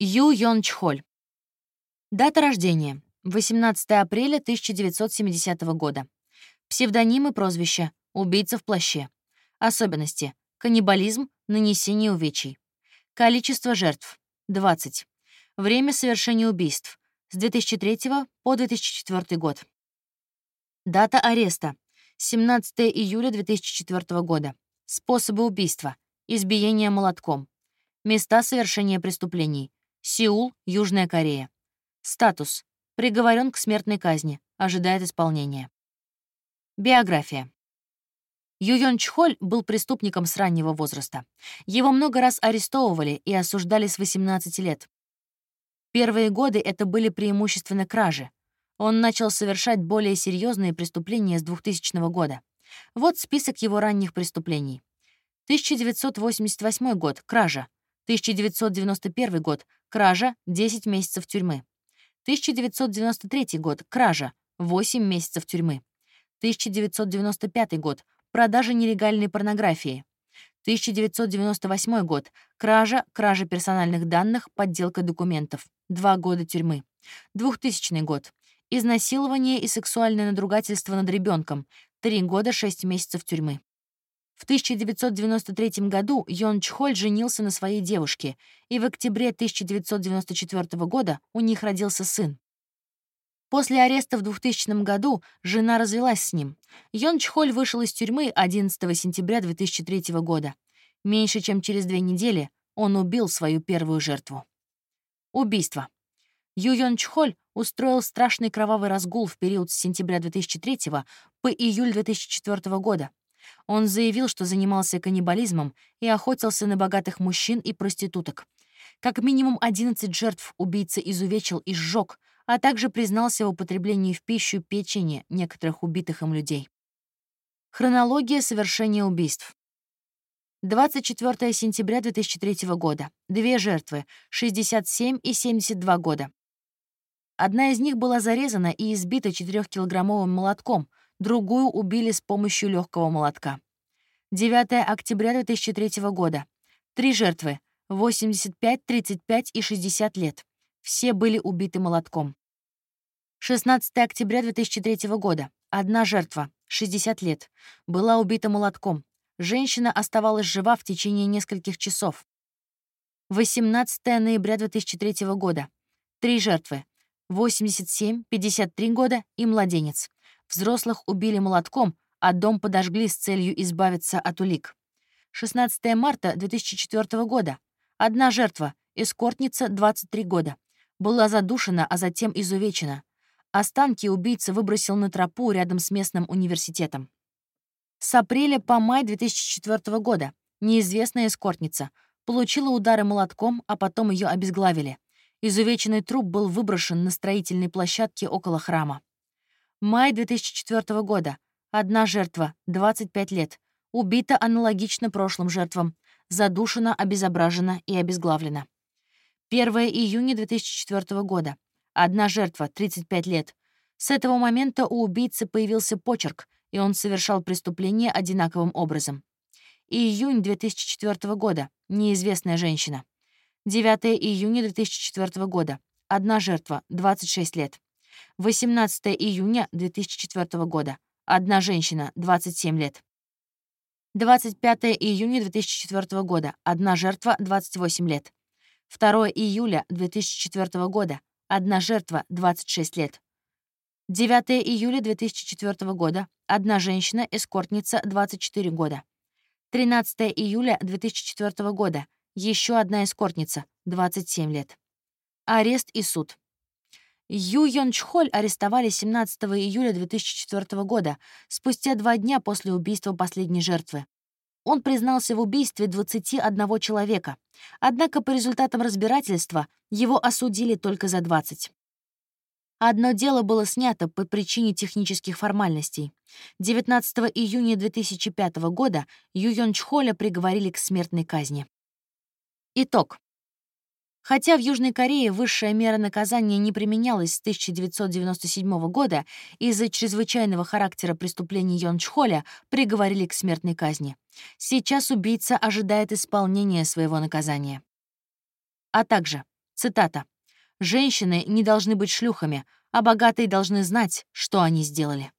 Ю Йон Чхоль. Дата рождения. 18 апреля 1970 года. Псевдоним и прозвище. Убийца в плаще. Особенности. Каннибализм, нанесение увечий. Количество жертв. 20. Время совершения убийств. С 2003 по 2004 год. Дата ареста. 17 июля 2004 года. Способы убийства. Избиение молотком. Места совершения преступлений. Сеул, Южная Корея. Статус. Приговорен к смертной казни. Ожидает исполнения. Биография. Ю Йон Чхоль был преступником с раннего возраста. Его много раз арестовывали и осуждали с 18 лет. Первые годы это были преимущественно кражи. Он начал совершать более серьезные преступления с 2000 года. Вот список его ранних преступлений. 1988 год — кража. 1991 год — кража, 10 месяцев тюрьмы. 1993 год — кража, 8 месяцев тюрьмы. 1995 год — продажа нелегальной порнографии. 1998 год — кража, кража персональных данных, подделка документов. 2 года тюрьмы. 2000 год — изнасилование и сексуальное надругательство над ребенком. 3 года 6 месяцев тюрьмы. В 1993 году Йон Чхоль женился на своей девушке, и в октябре 1994 года у них родился сын. После ареста в 2000 году жена развелась с ним. Йон Чхоль вышел из тюрьмы 11 сентября 2003 года. Меньше чем через две недели он убил свою первую жертву. Убийство. Ю Йон Чхоль устроил страшный кровавый разгул в период с сентября 2003 по июль 2004 года. Он заявил, что занимался каннибализмом и охотился на богатых мужчин и проституток. Как минимум 11 жертв убийца изувечил и сжег, а также признался в употреблении в пищу печени некоторых убитых им людей. Хронология совершения убийств. 24 сентября 2003 года. Две жертвы, 67 и 72 года. Одна из них была зарезана и избита 4-килограммовым молотком — другую убили с помощью легкого молотка. 9 октября 2003 года. Три жертвы — 85, 35 и 60 лет. Все были убиты молотком. 16 октября 2003 года. Одна жертва, 60 лет, была убита молотком. Женщина оставалась жива в течение нескольких часов. 18 ноября 2003 года. Три жертвы — 87, 53 года и младенец. Взрослых убили молотком, а дом подожгли с целью избавиться от улик. 16 марта 2004 года. Одна жертва, эскортница, 23 года. Была задушена, а затем изувечена. Останки убийца выбросил на тропу рядом с местным университетом. С апреля по май 2004 года неизвестная эскортница получила удары молотком, а потом ее обезглавили. Изувеченный труп был выброшен на строительной площадке около храма. Май 2004 года. Одна жертва, 25 лет. Убита аналогично прошлым жертвам. Задушена, обезображена и обезглавлена. 1 июня 2004 года. Одна жертва, 35 лет. С этого момента у убийцы появился почерк, и он совершал преступление одинаковым образом. Июнь 2004 года. Неизвестная женщина. 9 июня 2004 года. Одна жертва, 26 лет. 18 июня 2004 года. Одна женщина, 27 лет. 25 июня 2004 года. Одна жертва, 28 лет. 2 июля 2004 года. Одна жертва, 26 лет. 9 июля 2004 года. Одна женщина, эскортница, 24 года. 13 июля 2004 года. Еще одна эскортница, 27 лет. Арест и суд. Ю Йон Чхоль арестовали 17 июля 2004 года, спустя два дня после убийства последней жертвы. Он признался в убийстве 21 человека, однако по результатам разбирательства его осудили только за 20. Одно дело было снято по причине технических формальностей. 19 июня 2005 года Ю Йон Чхоля приговорили к смертной казни. Итог. Хотя в Южной Корее высшая мера наказания не применялась с 1997 года, из-за чрезвычайного характера преступлений Йон Чхоля приговорили к смертной казни. Сейчас убийца ожидает исполнения своего наказания. А также Цитата. «Женщины не должны быть шлюхами, а богатые должны знать, что они сделали».